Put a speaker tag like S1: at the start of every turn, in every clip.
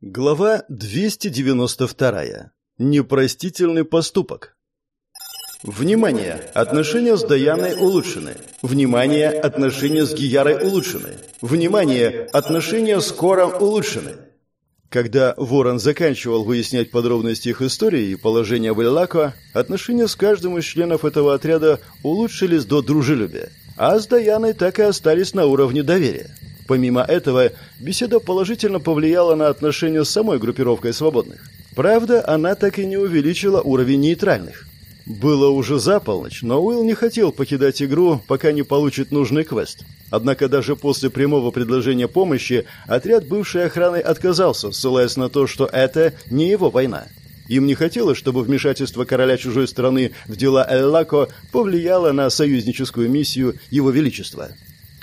S1: Глава 292. Непростительный поступок. Внимание! Отношения с Даяной улучшены. Внимание! Отношения с Гиярой улучшены. Внимание! Отношения с Кором улучшены. Когда Ворон заканчивал выяснять подробности их истории и положения в Эльлако, отношения с каждым из членов этого отряда улучшились до дружелюбия, а с Даяной так и остались на уровне доверия. Помимо этого, беседа положительно повлияла на отношения с самой группировкой свободных. Правда, она так и не увеличила уровень нейтральных. Было уже за полночь, но Уилл не хотел покидать игру, пока не получит нужный квест. Однако даже после прямого предложения помощи отряд бывшей охраны отказался, ссылаясь на то, что это не его война. Им не хотелось, чтобы вмешательство короля чужой страны в дела Эллако повлияло на союзническую миссию Его Величества.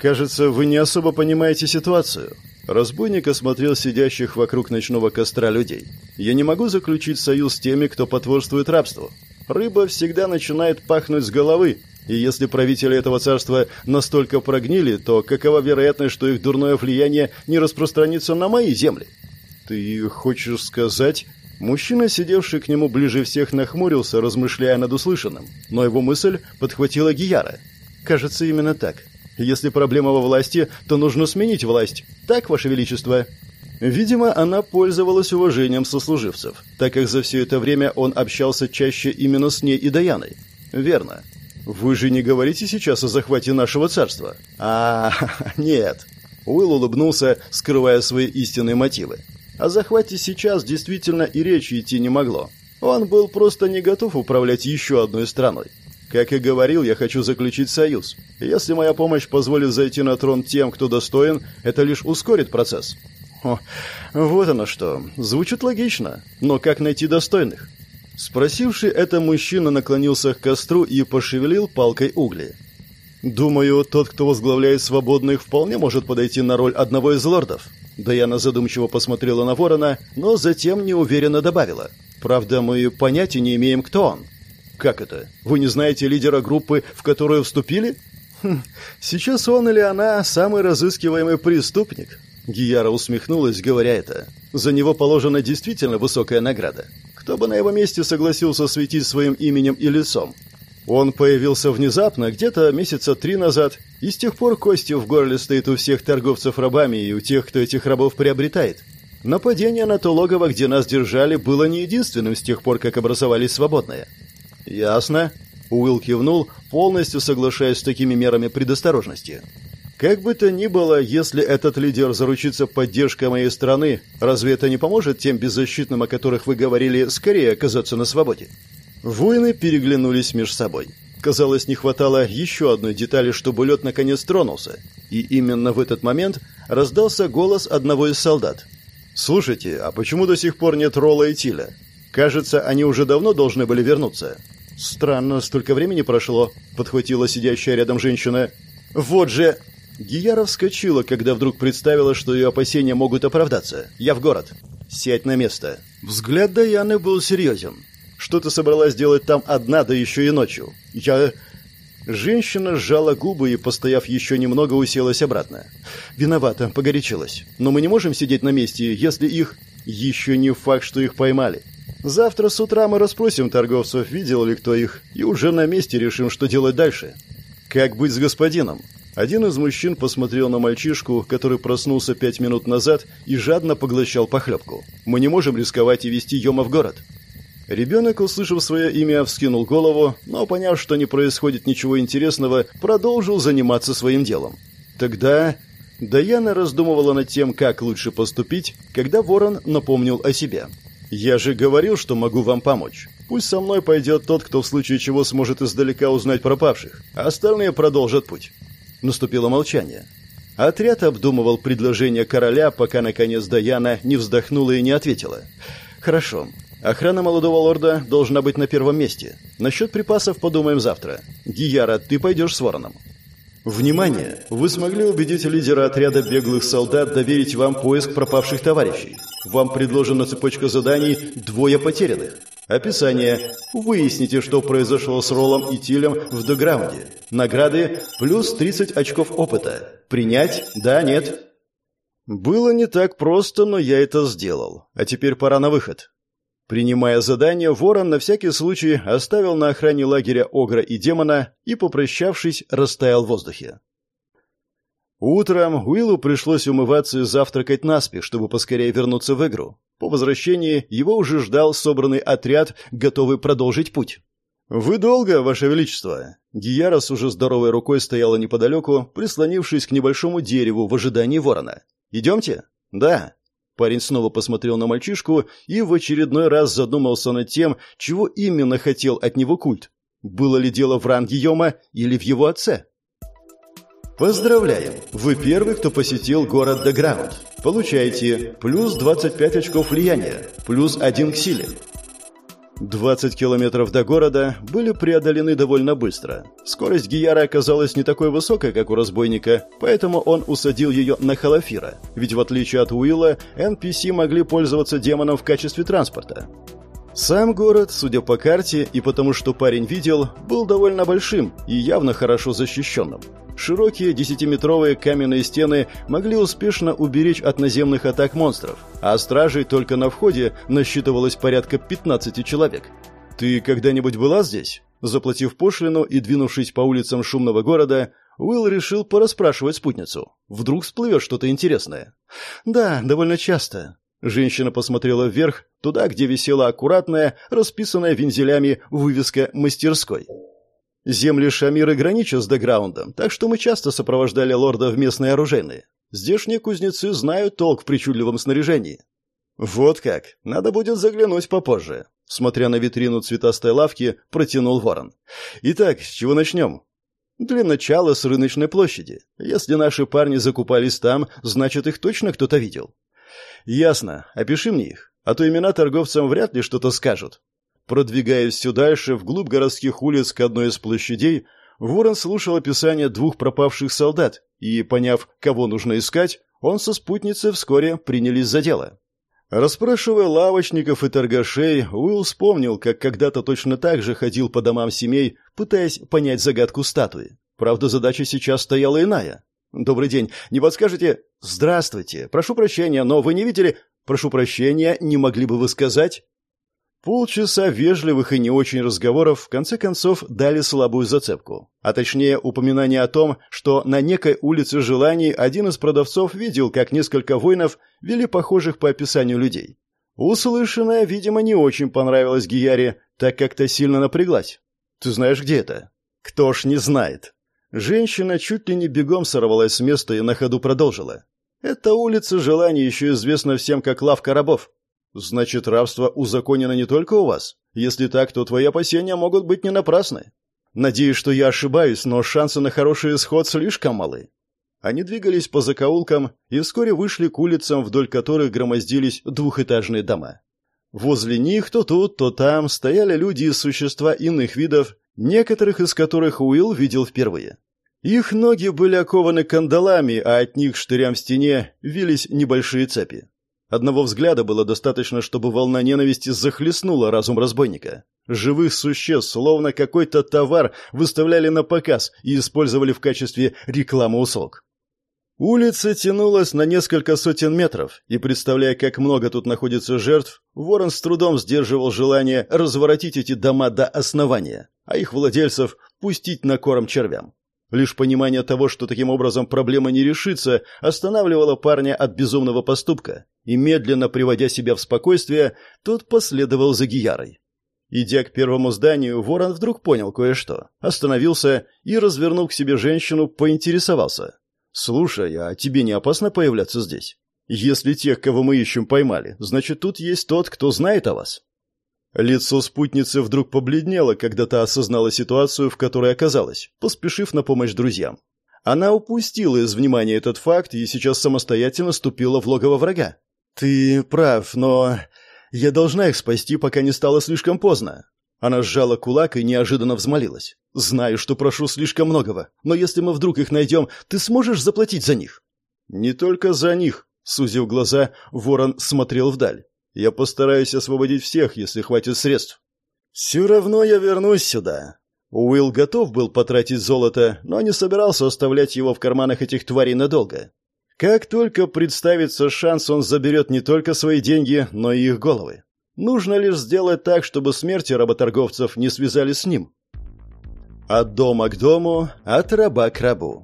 S1: «Кажется, вы не особо понимаете ситуацию». Разбойник осмотрел сидящих вокруг ночного костра людей. «Я не могу заключить союз с теми, кто потворствует рабству. Рыба всегда начинает пахнуть с головы, и если правители этого царства настолько прогнили, то какова вероятность, что их дурное влияние не распространится на мои земли?» «Ты хочешь сказать...» Мужчина, сидевший к нему ближе всех, нахмурился, размышляя над услышанным, но его мысль подхватила Гияра. «Кажется, именно так. Если проблема во власти, то нужно сменить власть. Так, Ваше Величество?» Видимо, она пользовалась уважением сослуживцев, так как за все это время он общался чаще именно с ней и Даяной. «Верно. Вы же не говорите сейчас о захвате нашего царства?» «А, нет». Уилл улыбнулся, скрывая свои истинные мотивы. О захвате сейчас действительно и речи идти не могло. Он был просто не готов управлять еще одной страной. Как и говорил, я хочу заключить союз. Если моя помощь позволит зайти на трон тем, кто достоин, это лишь ускорит процесс. О, вот оно что. Звучит логично. Но как найти достойных? Спросивший это мужчина наклонился к костру и пошевелил палкой угли. Думаю, тот, кто возглавляет свободных, вполне может подойти на роль одного из лордов. Даяна задумчиво посмотрела на ворона, но затем неуверенно добавила. Правда, мы понятия не имеем, кто он. «Как это? Вы не знаете лидера группы, в которую вступили?» хм, «Сейчас он или она самый разыскиваемый преступник». Гияра усмехнулась, говоря это. «За него положена действительно высокая награда. Кто бы на его месте согласился светить своим именем и лицом? Он появился внезапно, где-то месяца три назад, и с тех пор кости в горле стоит у всех торговцев рабами и у тех, кто этих рабов приобретает. Нападение на то логово, где нас держали, было не единственным с тех пор, как образовались свободные. «Ясно». Уилл кивнул, полностью соглашаясь с такими мерами предосторожности. «Как бы то ни было, если этот лидер заручится поддержкой моей страны, разве это не поможет тем беззащитным, о которых вы говорили, скорее оказаться на свободе?» Воины переглянулись между собой. Казалось, не хватало еще одной детали, чтобы лед наконец тронулся. И именно в этот момент раздался голос одного из солдат. «Слушайте, а почему до сих пор нет Ролла и Тиля? Кажется, они уже давно должны были вернуться». «Странно, столько времени прошло», — подхватила сидящая рядом женщина. «Вот же...» Гияра вскочила, когда вдруг представила, что ее опасения могут оправдаться. «Я в город. Сядь на место». Взгляд Даяны был серьезен. «Что ты собралась делать там одна, да еще и ночью?» «Я...» Женщина сжала губы и, постояв еще немного, уселась обратно. «Виновата, погорячилась. Но мы не можем сидеть на месте, если их...» «Еще не факт, что их поймали. Завтра с утра мы расспросим торговцев, видел ли кто их, и уже на месте решим, что делать дальше. Как быть с господином? Один из мужчин посмотрел на мальчишку, который проснулся пять минут назад и жадно поглощал похлебку. Мы не можем рисковать и вести Йома в город. Ребенок, услышав свое имя, вскинул голову, но, поняв, что не происходит ничего интересного, продолжил заниматься своим делом. Тогда Даяна раздумывала над тем, как лучше поступить, когда ворон напомнил о себе. «Я же говорил, что могу вам помочь. Пусть со мной пойдет тот, кто в случае чего сможет издалека узнать пропавших, а остальные продолжат путь». Наступило молчание. Отряд обдумывал предложение короля, пока, наконец, Даяна не вздохнула и не ответила. «Хорошо. Охрана молодого лорда должна быть на первом месте. Насчет припасов подумаем завтра. Гияра, ты пойдешь с вороном». Внимание! Вы смогли убедить лидера отряда беглых солдат доверить вам поиск пропавших товарищей. Вам предложена цепочка заданий «Двое потерянных». Описание. Выясните, что произошло с Роллом и Тилем в деграунде. Награды плюс 30 очков опыта. Принять? Да, нет? Было не так просто, но я это сделал. А теперь пора на выход. Принимая задание, Ворон на всякий случай оставил на охране лагеря Огра и Демона и, попрощавшись, растаял в воздухе. Утром Уиллу пришлось умываться и завтракать наспех, чтобы поскорее вернуться в игру. По возвращении его уже ждал собранный отряд, готовый продолжить путь. «Вы долго, Ваше Величество?» Гияра с уже здоровой рукой стояла неподалеку, прислонившись к небольшому дереву в ожидании ворона. «Идемте?» «Да». Парень снова посмотрел на мальчишку и в очередной раз задумался над тем, чего именно хотел от него культ. Было ли дело в ранге Йома или в его отце? Поздравляем! Вы первый, кто посетил город Деграунд. Получаете плюс 25 очков влияния, плюс 1 к силе, 20 километров до города были преодолены довольно быстро. Скорость Гияра оказалась не такой высокой, как у разбойника, поэтому он усадил ее на Халафира. Ведь в отличие от Уилла, NPC могли пользоваться демоном в качестве транспорта. Сам город, судя по карте и потому, что парень видел, был довольно большим и явно хорошо защищенным. Широкие десятиметровые каменные стены могли успешно уберечь от наземных атак монстров, а стражей только на входе насчитывалось порядка 15 человек. «Ты когда-нибудь была здесь?» Заплатив пошлину и двинувшись по улицам шумного города, Уилл решил порасспрашивать спутницу. Вдруг всплывет что-то интересное. «Да, довольно часто». Женщина посмотрела вверх, туда, где висела аккуратная, расписанная вензелями вывеска «Мастерской». Земли Шамиры граничат с Деграундом, так что мы часто сопровождали лорда в местные оружейные. Здешние кузнецы знают толк в причудливом снаряжении. Вот как. Надо будет заглянуть попозже. Смотря на витрину цветастой лавки, протянул ворон. Итак, с чего начнем? Для начала с рыночной площади. Если наши парни закупались там, значит, их точно кто-то видел. Ясно. Опиши мне их. А то имена торговцам вряд ли что-то скажут. Продвигаясь все дальше, вглубь городских улиц к одной из площадей, Ворон слушал описание двух пропавших солдат, и, поняв, кого нужно искать, он со спутницей вскоре принялись за дело. Расспрашивая лавочников и торгашей, Уилл вспомнил, как когда-то точно так же ходил по домам семей, пытаясь понять загадку статуи. Правда, задача сейчас стояла иная. «Добрый день. Не подскажете?» «Здравствуйте. Прошу прощения, но вы не видели...» «Прошу прощения, не могли бы вы сказать?» Полчаса вежливых и не очень разговоров в конце концов дали слабую зацепку. А точнее, упоминание о том, что на некой улице желаний один из продавцов видел, как несколько воинов вели похожих по описанию людей. Услышанное, видимо, не очень понравилось Гияре, так как-то сильно напряглась. «Ты знаешь, где это?» «Кто ж не знает?» Женщина чуть ли не бегом сорвалась с места и на ходу продолжила. «Эта улица желаний еще известна всем как лавка рабов. Значит, рабство узаконено не только у вас? Если так, то твои опасения могут быть не напрасны. Надеюсь, что я ошибаюсь, но шансы на хороший исход слишком малы. Они двигались по закоулкам и вскоре вышли к улицам, вдоль которых громоздились двухэтажные дома. Возле них то тут, то там стояли люди и существа иных видов, некоторых из которых Уилл видел впервые. Их ноги были окованы кандалами, а от них штырям в стене вились небольшие цепи. Одного взгляда было достаточно, чтобы волна ненависти захлестнула разум разбойника. Живых существ, словно какой-то товар, выставляли на показ и использовали в качестве рекламы услуг. Улица тянулась на несколько сотен метров, и, представляя, как много тут находится жертв, Ворон с трудом сдерживал желание разворотить эти дома до основания, а их владельцев пустить на корм червям. Лишь понимание того, что таким образом проблема не решится, останавливало парня от безумного поступка, и медленно приводя себя в спокойствие, тот последовал за Гиярой. Идя к первому зданию, Ворон вдруг понял кое-что, остановился и, развернув к себе женщину, поинтересовался. «Слушай, а тебе не опасно появляться здесь? Если тех, кого мы ищем, поймали, значит, тут есть тот, кто знает о вас». Лицо спутницы вдруг побледнело, когда та осознала ситуацию, в которой оказалась, поспешив на помощь друзьям. Она упустила из внимания этот факт и сейчас самостоятельно ступила в логово врага. «Ты прав, но я должна их спасти, пока не стало слишком поздно». Она сжала кулак и неожиданно взмолилась. «Знаю, что прошу слишком многого, но если мы вдруг их найдем, ты сможешь заплатить за них?» «Не только за них», — сузив глаза, ворон смотрел вдаль. Я постараюсь освободить всех, если хватит средств. Все равно я вернусь сюда. Уилл готов был потратить золото, но не собирался оставлять его в карманах этих тварей надолго. Как только представится шанс, он заберет не только свои деньги, но и их головы. Нужно лишь сделать так, чтобы смерти работорговцев не связали с ним. От дома к дому, от раба к рабу.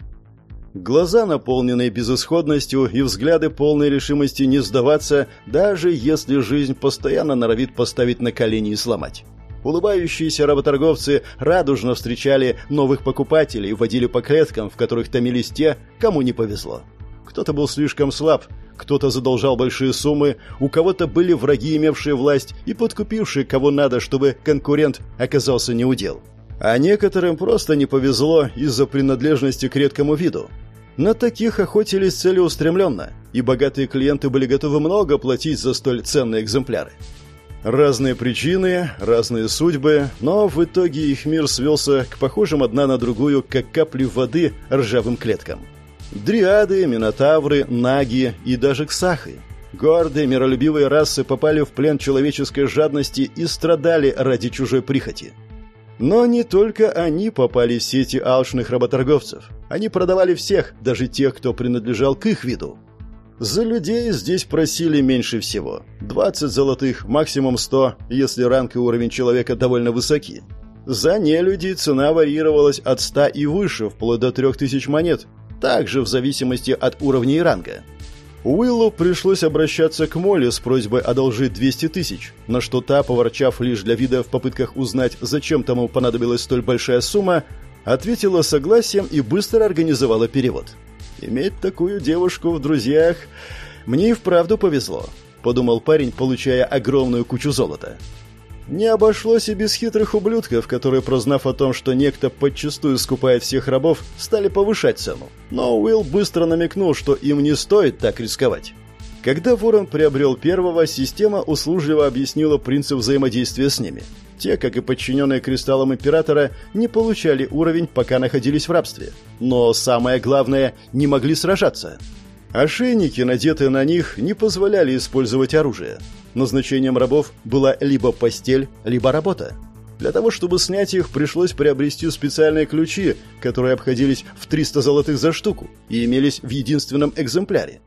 S1: Глаза, наполненные безысходностью, и взгляды полной решимости не сдаваться, даже если жизнь постоянно норовит поставить на колени и сломать. Улыбающиеся работорговцы радужно встречали новых покупателей и водили по клеткам, в которых томились те, кому не повезло. Кто-то был слишком слаб, кто-то задолжал большие суммы, у кого-то были враги, имевшие власть и подкупившие кого надо, чтобы конкурент оказался неудел. А некоторым просто не повезло из-за принадлежности к редкому виду. На таких охотились целеустремленно, и богатые клиенты были готовы много платить за столь ценные экземпляры. Разные причины, разные судьбы, но в итоге их мир свелся к похожим одна на другую, как капли воды, ржавым клеткам. Дриады, минотавры, наги и даже ксахи. Гордые, миролюбивые расы попали в плен человеческой жадности и страдали ради чужой прихоти. Но не только они попали в сети алчных работорговцев. Они продавали всех, даже тех, кто принадлежал к их виду. За людей здесь просили меньше всего. 20 золотых, максимум 100, если ранг и уровень человека довольно высоки. За нелюдей цена варьировалась от 100 и выше, вплоть до 3000 монет, также в зависимости от уровня и ранга. Уиллу пришлось обращаться к Молли с просьбой одолжить 200 тысяч, на что та, поворчав лишь для вида в попытках узнать, зачем тому понадобилась столь большая сумма, ответила согласием и быстро организовала перевод. Иметь такую девушку в друзьях мне и вправду повезло, подумал парень, получая огромную кучу золота. Не обошлось и без хитрых ублюдков, которые, прознав о том, что некто подчастую скупает всех рабов, стали повышать цену. Но Уилл быстро намекнул, что им не стоит так рисковать. Когда Ворон приобрел первого, система услужливо объяснила принцип взаимодействия с ними. Те, как и подчиненные кристаллам Императора, не получали уровень, пока находились в рабстве. Но самое главное, не могли сражаться. Ошейники, надетые на них, не позволяли использовать оружие. Назначением рабов была либо постель, либо работа. Для того, чтобы снять их, пришлось приобрести специальные ключи, которые обходились в 300 золотых за штуку и имелись в единственном экземпляре.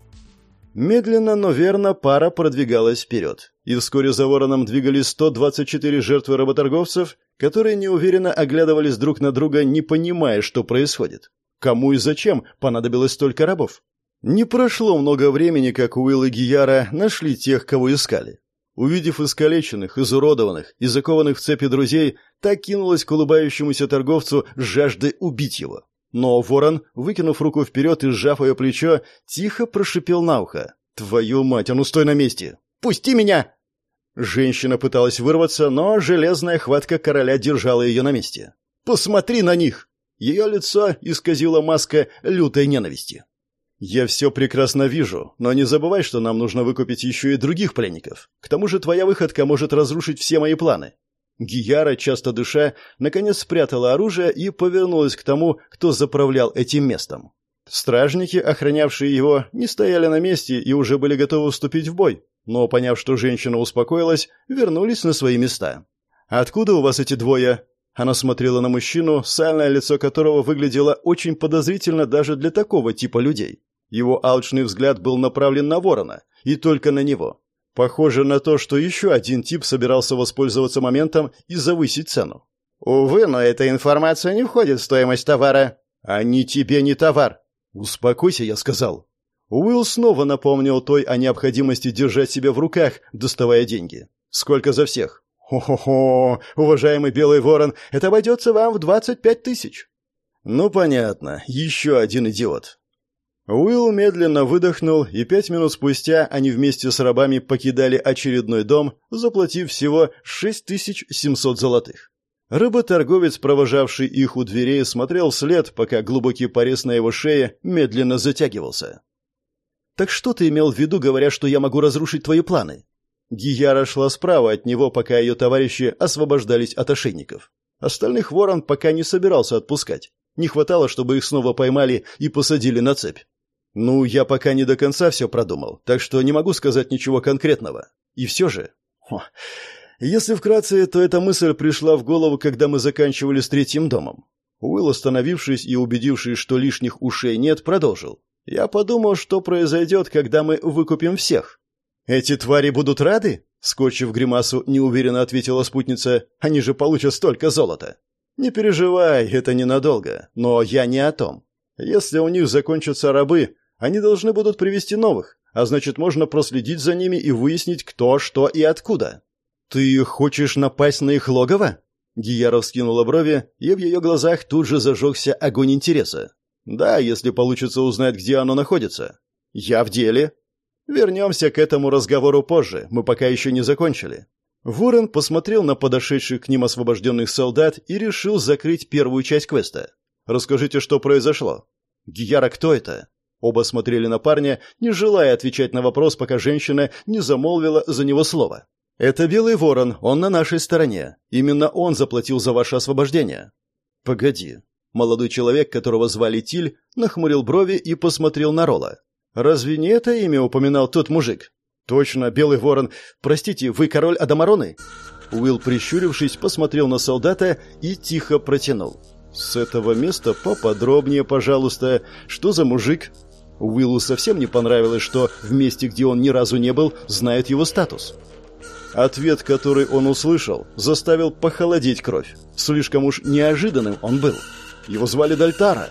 S1: Медленно, но верно пара продвигалась вперед, и вскоре за вороном двигались 124 жертвы работорговцев, которые неуверенно оглядывались друг на друга, не понимая, что происходит. Кому и зачем понадобилось столько рабов? Не прошло много времени, как Уилл и Гияра нашли тех, кого искали. Увидев искалеченных, изуродованных и закованных в цепи друзей, так кинулась к улыбающемуся торговцу с убить его. Но ворон, выкинув руку вперед и сжав ее плечо, тихо прошипел на ухо. «Твою мать, а ну стой на месте! Пусти меня!» Женщина пыталась вырваться, но железная хватка короля держала ее на месте. «Посмотри на них!» Ее лицо исказила маска лютой ненависти. «Я все прекрасно вижу, но не забывай, что нам нужно выкупить еще и других пленников. К тому же твоя выходка может разрушить все мои планы. Гияра, часто дыша, наконец спрятала оружие и повернулась к тому, кто заправлял этим местом. Стражники, охранявшие его, не стояли на месте и уже были готовы вступить в бой, но, поняв, что женщина успокоилась, вернулись на свои места. «Откуда у вас эти двое?» Она смотрела на мужчину, сальное лицо которого выглядело очень подозрительно даже для такого типа людей. Его алчный взгляд был направлен на ворона, и только на него. Похоже на то, что еще один тип собирался воспользоваться моментом и завысить цену. «Увы, но эта информация не входит в стоимость товара». «А ни тебе, ни товар». «Успокойся», — я сказал. Уилл снова напомнил той о необходимости держать себя в руках, доставая деньги. «Сколько за всех?» «Хо-хо-хо, уважаемый Белый Ворон, это обойдется вам в двадцать пять тысяч». «Ну, понятно. Еще один идиот. Уилл медленно выдохнул, и пять минут спустя они вместе с рабами покидали очередной дом, заплатив всего 6700 золотых. Рыботорговец, провожавший их у дверей, смотрел вслед, пока глубокий порез на его шее медленно затягивался. «Так что ты имел в виду, говоря, что я могу разрушить твои планы?» Гияра шла справа от него, пока ее товарищи освобождались от ошейников. Остальных ворон пока не собирался отпускать. Не хватало, чтобы их снова поймали и посадили на цепь. Ну, я пока не до конца все продумал, так что не могу сказать ничего конкретного. И все же... О, если вкратце, то эта мысль пришла в голову, когда мы заканчивали с третьим домом. Уилл, остановившись и убедившись, что лишних ушей нет, продолжил. Я подумал, что произойдет, когда мы выкупим всех. Эти твари будут рады? Скотчив гримасу, неуверенно ответила спутница. Они же получат столько золота. Не переживай, это ненадолго. Но я не о том. Если у них закончатся рабы, они должны будут привести новых, а значит, можно проследить за ними и выяснить, кто, что и откуда. Ты хочешь напасть на их логово? Гияров скинула брови, и в ее глазах тут же зажегся огонь интереса. «Да, если получится узнать, где оно находится. Я в деле». «Вернемся к этому разговору позже, мы пока еще не закончили». Ворон посмотрел на подошедших к ним освобожденных солдат и решил закрыть первую часть квеста. «Расскажите, что произошло?» «Гияра, кто это?» Оба смотрели на парня, не желая отвечать на вопрос, пока женщина не замолвила за него слово. «Это Белый Ворон, он на нашей стороне. Именно он заплатил за ваше освобождение». «Погоди». Молодой человек, которого звали Тиль, нахмурил брови и посмотрел на Рола. «Разве не это имя упоминал тот мужик?» «Точно, Белый Ворон. Простите, вы король Адамароны?» Уилл, прищурившись, посмотрел на солдата и тихо протянул. «С этого места поподробнее, пожалуйста. Что за мужик?» Уиллу совсем не понравилось, что в месте, где он ни разу не был, знает его статус. Ответ, который он услышал, заставил похолодеть кровь. Слишком уж неожиданным он был. Его звали Дальтара.